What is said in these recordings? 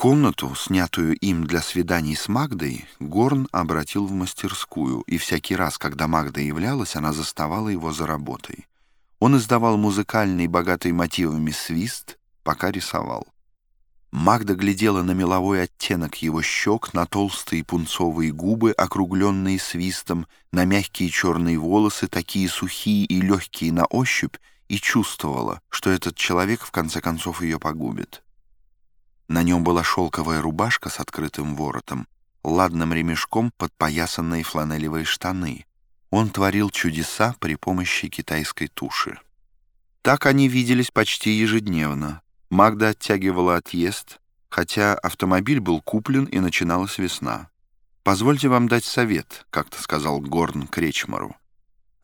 Комнату, снятую им для свиданий с Магдой, Горн обратил в мастерскую, и всякий раз, когда Магда являлась, она заставала его за работой. Он издавал музыкальный, богатый мотивами свист, пока рисовал. Магда глядела на меловой оттенок его щек, на толстые пунцовые губы, округленные свистом, на мягкие черные волосы, такие сухие и легкие на ощупь, и чувствовала, что этот человек в конце концов ее погубит. На нем была шелковая рубашка с открытым воротом, ладным ремешком подпоясанные фланелевые штаны. Он творил чудеса при помощи китайской туши. Так они виделись почти ежедневно. Магда оттягивала отъезд, хотя автомобиль был куплен и начиналась весна. «Позвольте вам дать совет», — как-то сказал Горн Кречмару.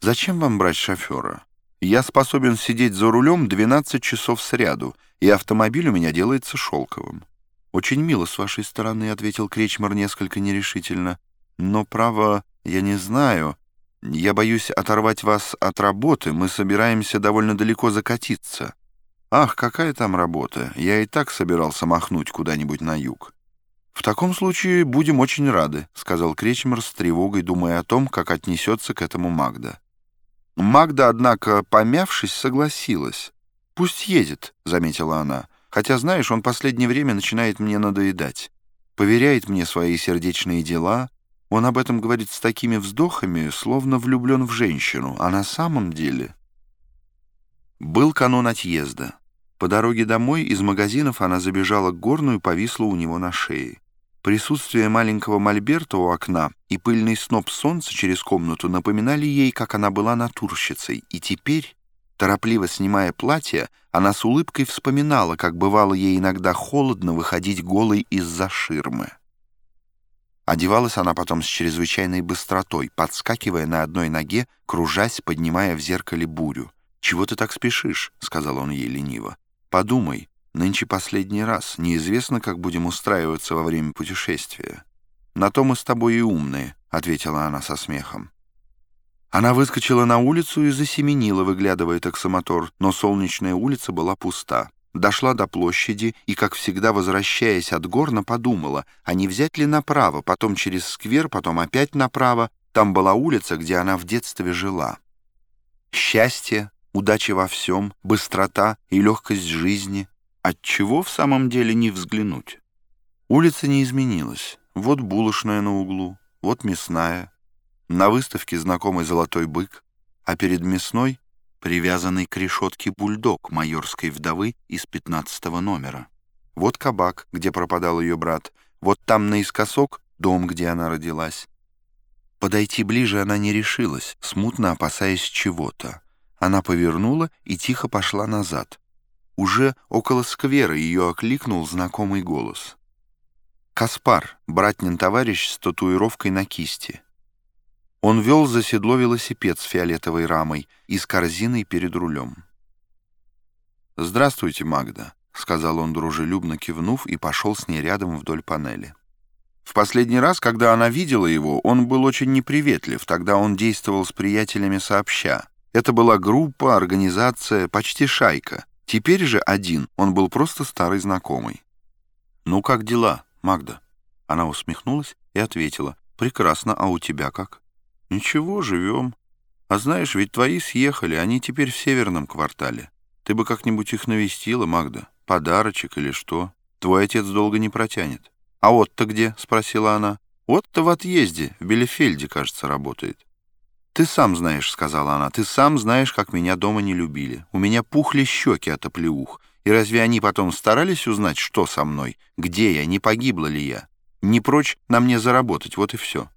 «Зачем вам брать шофера? Я способен сидеть за рулем 12 часов сряду, и автомобиль у меня делается шелковым». «Очень мило с вашей стороны», — ответил Кречмар несколько нерешительно. «Но, право, я не знаю. Я боюсь оторвать вас от работы. Мы собираемся довольно далеко закатиться». «Ах, какая там работа! Я и так собирался махнуть куда-нибудь на юг». «В таком случае будем очень рады», — сказал Кречмер с тревогой, думая о том, как отнесется к этому Магда. Магда, однако, помявшись, согласилась. «Пусть едет», — заметила она. «Хотя, знаешь, он последнее время начинает мне надоедать. Поверяет мне свои сердечные дела. Он об этом говорит с такими вздохами, словно влюблен в женщину, а на самом деле...» Был канун отъезда. По дороге домой из магазинов она забежала к горну и повисла у него на шее. Присутствие маленького мольберта у окна и пыльный сноп солнца через комнату напоминали ей, как она была натурщицей, и теперь, торопливо снимая платье, она с улыбкой вспоминала, как бывало ей иногда холодно выходить голой из-за ширмы. Одевалась она потом с чрезвычайной быстротой, подскакивая на одной ноге, кружась, поднимая в зеркале бурю. «Чего ты так спешишь?» — сказал он ей лениво. «Подумай, нынче последний раз. Неизвестно, как будем устраиваться во время путешествия». «На то мы с тобой и умные», — ответила она со смехом. Она выскочила на улицу и засеменила, выглядывая таксомотор, но солнечная улица была пуста. Дошла до площади и, как всегда, возвращаясь от горна, подумала, а не взять ли направо, потом через сквер, потом опять направо. Там была улица, где она в детстве жила. Счастье, удача во всем, быстрота и легкость жизни. Отчего в самом деле не взглянуть? Улица не изменилась. Вот булочная на углу, вот мясная. На выставке знакомый золотой бык, а перед мясной привязанный к решетке бульдог майорской вдовы из пятнадцатого номера. Вот кабак, где пропадал ее брат, вот там наискосок дом, где она родилась. Подойти ближе она не решилась, смутно опасаясь чего-то. Она повернула и тихо пошла назад. Уже около сквера ее окликнул знакомый голос. «Каспар, братнин товарищ с татуировкой на кисти». Он вел за седло велосипед с фиолетовой рамой и с корзиной перед рулем. «Здравствуйте, Магда», — сказал он дружелюбно кивнув и пошел с ней рядом вдоль панели. В последний раз, когда она видела его, он был очень неприветлив, тогда он действовал с приятелями сообща. Это была группа, организация, почти шайка. Теперь же один, он был просто старый знакомый. «Ну, как дела, Магда?» Она усмехнулась и ответила. «Прекрасно, а у тебя как?» «Ничего, живем. А знаешь, ведь твои съехали, они теперь в северном квартале. Ты бы как-нибудь их навестила, Магда? Подарочек или что? Твой отец долго не протянет». «А вот-то где?» — спросила она. «Вот-то в отъезде, в Белефельде, кажется, работает». «Ты сам знаешь», — сказала она, — «ты сам знаешь, как меня дома не любили. У меня пухли щеки от оплеух. И разве они потом старались узнать, что со мной? Где я? Не погибла ли я? Не прочь на мне заработать, вот и все».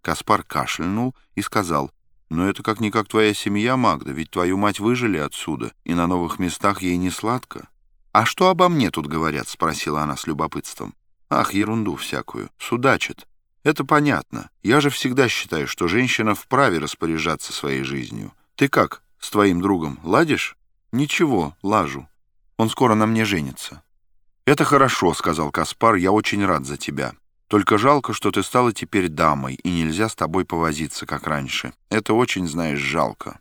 Каспар кашлянул и сказал, «Но это как-никак твоя семья, Магда, ведь твою мать выжили отсюда, и на новых местах ей не сладко». «А что обо мне тут говорят?» — спросила она с любопытством. «Ах, ерунду всякую. Судачат. Это понятно. Я же всегда считаю, что женщина вправе распоряжаться своей жизнью. Ты как, с твоим другом, ладишь? Ничего, лажу. Он скоро на мне женится. Это хорошо, сказал Каспар, я очень рад за тебя. Только жалко, что ты стала теперь дамой, и нельзя с тобой повозиться, как раньше. Это очень, знаешь, жалко.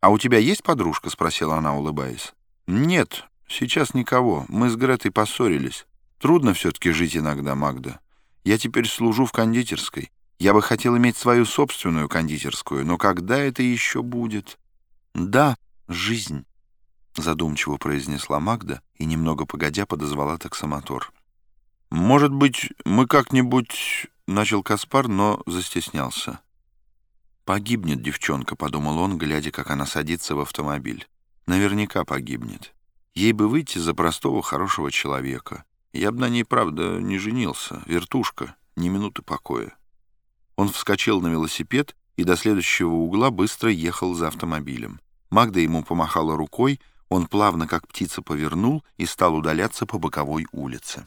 А у тебя есть подружка? спросила она, улыбаясь. Нет, сейчас никого. Мы с Гретой поссорились. Трудно все-таки жить иногда, Магда. Я теперь служу в кондитерской. Я бы хотел иметь свою собственную кондитерскую, но когда это еще будет? Да, жизнь, задумчиво произнесла Магда и немного погодя подозвала таксомотор. Может быть, мы как-нибудь... Начал Каспар, но застеснялся. «Погибнет девчонка», — подумал он, глядя, как она садится в автомобиль. «Наверняка погибнет. Ей бы выйти за простого хорошего человека. Я бы на ней, правда, не женился. Вертушка, ни минуты покоя». Он вскочил на велосипед и до следующего угла быстро ехал за автомобилем. Магда ему помахала рукой, он плавно, как птица, повернул и стал удаляться по боковой улице.